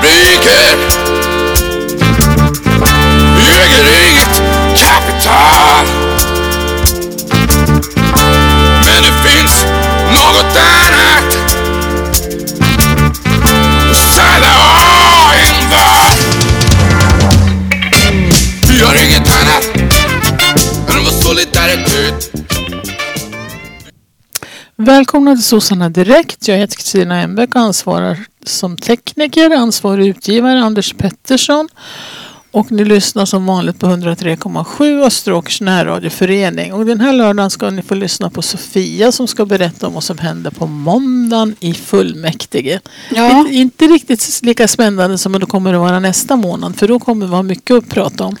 fabriker. Äger inget kapital. Men det finns något annat. Hos alla och envar. Vi har inget annat än vår solidaritet. Välkomna till Sossarna Direkt. Jag heter Kristina Enbeck och ansvarar som tekniker. Ansvarig utgivare Anders Pettersson. Och ni lyssnar som vanligt på 103,7 Österåkers närradioförening. Och den här lördagen ska ni få lyssna på Sofia som ska berätta om vad som händer på måndagen i fullmäktige. Ja. Inte- Inte riktigt lika spännande som det kommer att vara nästa månad för då kommer vi ha mycket att prata om.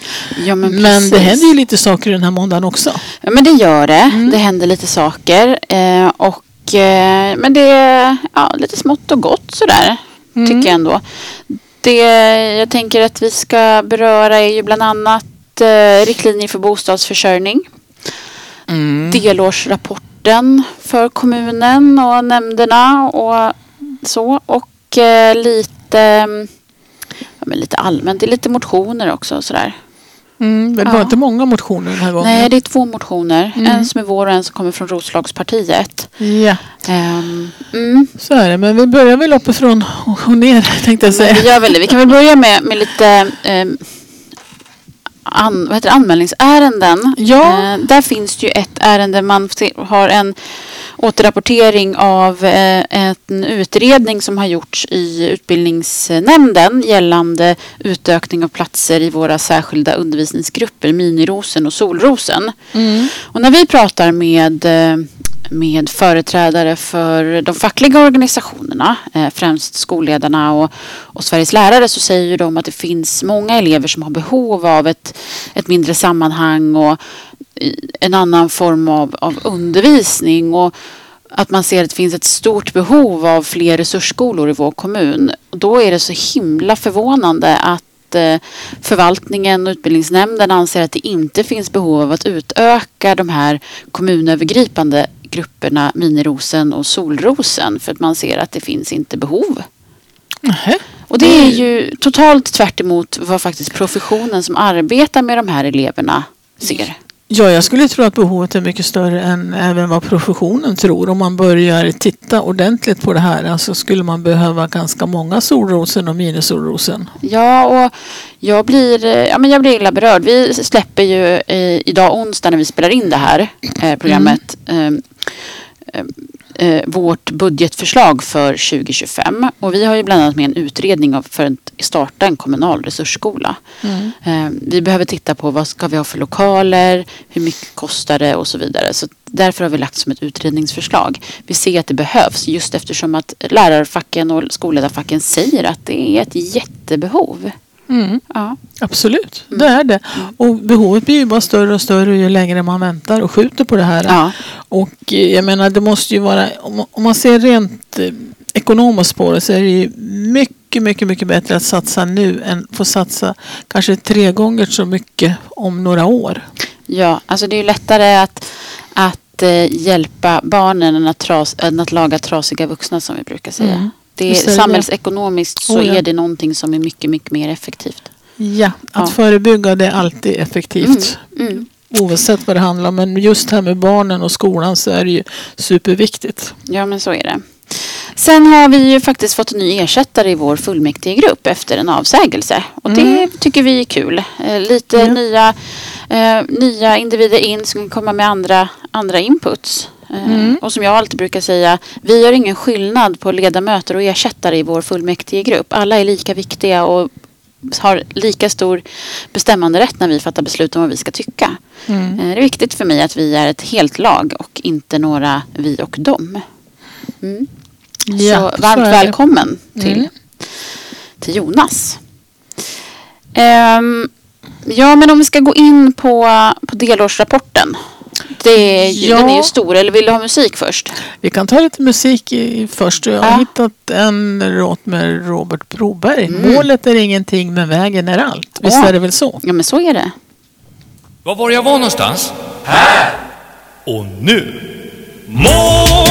Ja, men, Men det händer ju lite saker den här måndagen också. Ja, men det gör det. Mm. Det händer lite saker. Eh, och, eh, men det är ja, lite smått och gott sådär. Mm. Tycker jag ändå. Det jag tänker att vi ska beröra är ju bland annat eh, riktlinjer för bostadsförsörjning. Mm. Delårsrapporten för kommunen och nämnderna och så. Och eh, lite, ja, lite allmänt. Det är lite motioner också och sådär. Mm, det var Ja. inte många motioner den här gången. Nej, det är två motioner. Mm. En som är vår och en som kommer från Roslagspartiet. Ja, Ehm, mm. så är det. Men vi börjar väl uppifrån och ner tänkte jag Men vi säga. gör väl det. Vi kan väl börja med, med lite ehm, an, vad heter det, anmälningsärenden. Ja. Eh, där finns det ju ett ärende. Man har en återrapportering av eh, en utredning som har gjorts i utbildningsnämnden gällande utökning av platser i våra särskilda undervisningsgrupper, Minirosen och Solrosen. Mm. Och när vi pratar med, eh, med företrädare för de fackliga organisationerna, eh, främst skolledarna och, och Sveriges lärare, så säger de att det finns många elever som har behov av ett, ett mindre sammanhang och en annan form av, av undervisning. Och att man ser att det finns ett stort behov av fler resursskolor i vår kommun. Då är det så himla förvånande att eh, förvaltningen och utbildningsnämnden anser att det inte finns behov av att utöka de här kommunövergripande grupperna Minirosen och Solrosen för att man ser att det finns inte behov. Nähä. Och det är ju totalt tvärt emot vad faktiskt professionen som arbetar med de här eleverna ser. Ja, jag skulle tro att behovet är mycket större än även vad professionen tror. Om man börjar titta ordentligt på det här alltså skulle man behöva ganska många solrosen och minisolrosen. Ja, och jag blir, eh, ja, men jag blir illa berörd. Vi släpper ju eh, idag onsdag när vi spelar in det här eh, programmet eh, eh, eh, vårt budgetförslag för 2025. Och vi har ju bland annat med en utredning av, för att starta en kommunal resursskola. Eh, vi behöver titta på vad ska vi ha för lokaler, hur mycket kostar det och så vidare. Så därför har vi lagt som ett utredningsförslag. Vi ser att det behövs just eftersom att lärarfacken och skolledarfacken säger att det är ett jättebehov. Mm, Ja. absolut, det är det. Och behovet blir ju bara större och större ju längre man väntar och skjuter på det här. Ja. Och eh, jag menar det måste ju vara, om man- om man ser rent eh, ekonomiskt på det så är det ju mycket, mycket, mycket bättre att satsa nu än få satsa kanske tre gånger så mycket om några år. ja, alltså det är ju lättare att, att eh, hjälpa barnen än att, tras, än att laga trasiga vuxna som vi brukar säga. Mm. Det är samhällsekonomiskt så Oh, ja. är det någonting som är mycket, mycket mer effektivt. Ja, att Ja. förebygga det är alltid effektivt. Mm. Oavsett vad det handlar om. Men just här med barnen och skolan så är det ju superviktigt. Ja, men så är det. Sen har vi ju faktiskt fått en ny ersättare i vår fullmäktigegrupp efter en avsägelse. Och det Mm. tycker vi är kul. Eh, lite nya, eh, nya individer in som kan komma med andra, andra inputs. Eh, Mm. Och som jag alltid brukar säga, vi gör ingen skillnad på ledamöter och ersättare i vår fullmäktigegrupp. Alla är lika viktiga och har lika stor bestämmanderätt när vi fattar beslut om vad vi ska tycka. Mm. Eh, Det är viktigt för mig att vi är ett helt lag och inte några vi och dem. Mm. Ja, så så varmt det. välkommen till, Mm. till Jonas. Ehm, ja, men om vi ska gå in på, på delårsrapporten. Det är Ja. Den är ju stor. Eller vill du ha musik först? Vi kan ta lite musik i, först. Jag har Ja. hittat en låt med Robert Broberg. Mm. Målet är ingenting men vägen är allt. Visst Ja. är det väl så? Ja, men så är det. Var var jag var någonstans? Här! Och nu! Målet